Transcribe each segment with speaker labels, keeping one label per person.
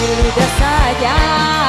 Speaker 1: dulu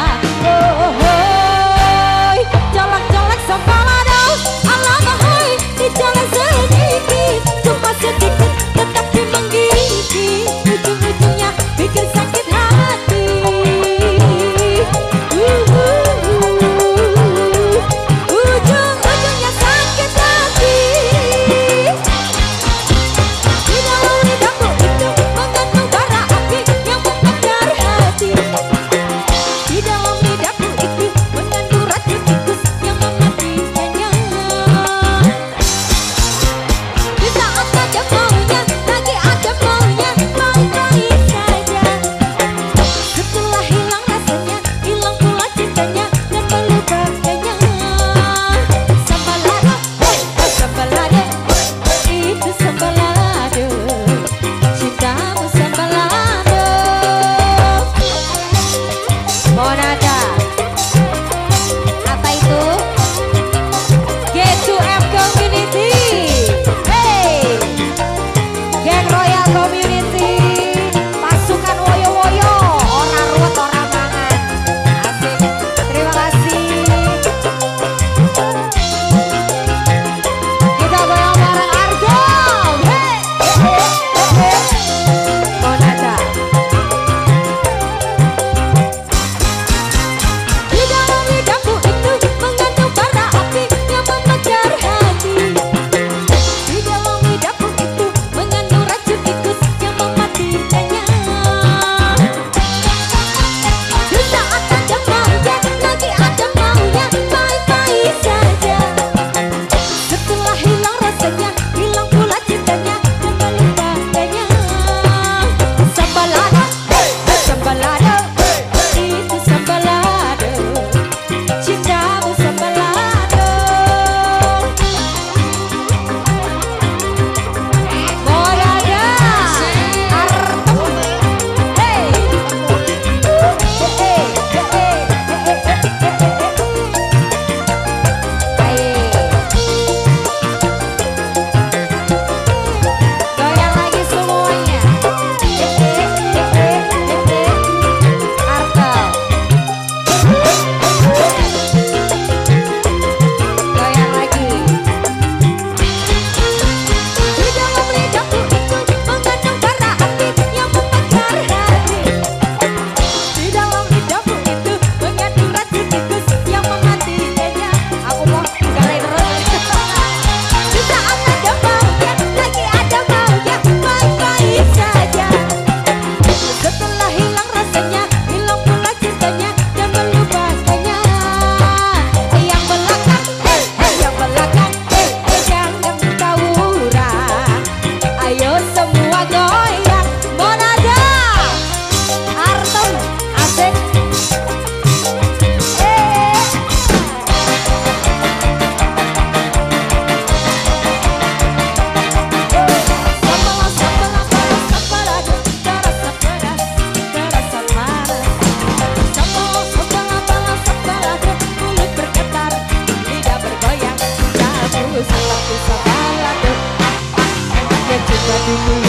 Speaker 1: saja